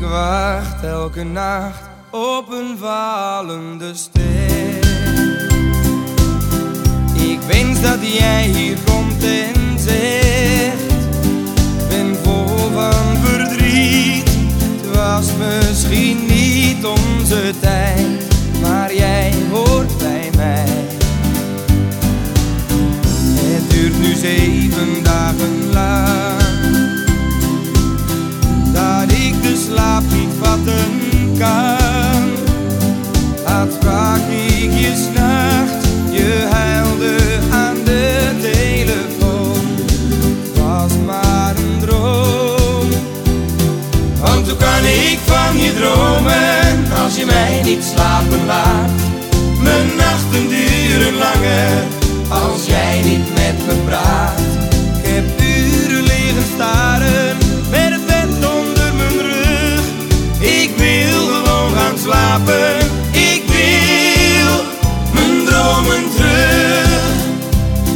Ik wacht elke nacht op een valende ster. Ik wens dat jij hier komt en zegt: Ben vol van verdriet. Het was misschien niet onze tijd, maar jij hoort bij mij. Het duurt nu zeven dagen lang vatten kan. Laat sprak ik je s'nacht, je huilde aan de telefoon. Was maar een droom. Want hoe kan ik van je dromen als je mij niet slapen laat? Mijn nachten duren happen.